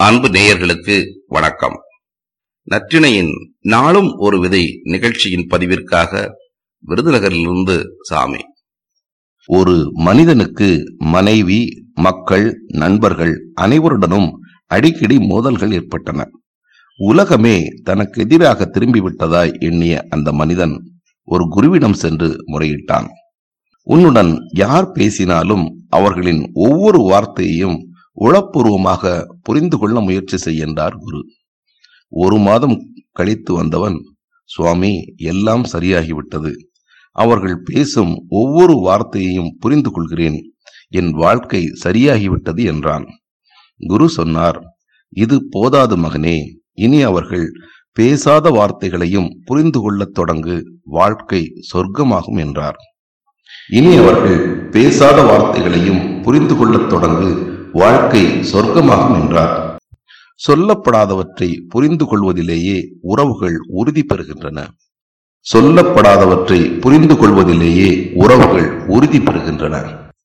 அன்பு நேயர்களுக்கு வணக்கம். நற்றினையின் நாளும் ஒரு விதை நிகழ்ச்சியின் பதிவிற்காக விருதுநகரிலிருந்து சாமி. ஒரு மனிதனுக்கு மனைவி மக்கள் நண்பர்கள் அனைவருடனும் அடிக்கடி மோதல்கள் ஏற்பட்டன. உலகமே தனக்கு எதிராக திரும்பிவிட்டதாய் எண்ணிய அந்த மனிதன் ஒரு குருவிடம் சென்று முறையிட்டான். உன்னுடன் யார் பேசினாலும் அவர்களின் ஒவ்வொரு வார்த்தையையும் உளப்பூர்வமாக புரிந்து கொள்ள முயற்சி செய்கின்றார் குரு. ஒரு மாதம் கழித்து வந்தவன் சுவாமி எல்லாம் சரியாகிவிட்டது. அவர்கள் பேசும் ஒவ்வொரு வார்த்தையையும் புரிந்து கொள்கிறேன். என் வாழ்க்கை சரியாகிவிட்டது என்றான். குரு சொன்னார் இது போதாது மகனே இனி அவர்கள் பேசாத வார்த்தைகளையும் புரிந்து கொள்ளத் தொடங்கு. வாழ்க்கை சொர்க்கமாகும் என்றார். இனி அவர்கள் பேசாத வார்த்தைகளையும் புரிந்து கொள்ளத் தொடங்கு. வாழ்க்கை சொர்க்கமாகும் என்றார். சொல்லப்படாதவற்றை புரிந்து கொள்வதிலேயே உறவுகள் உறுதி பெறுகின்றன. சொல்லப்படாதவற்றை புரிந்து கொள்வதிலேயே உறவுகள் உறுதி பெறுகின்றன.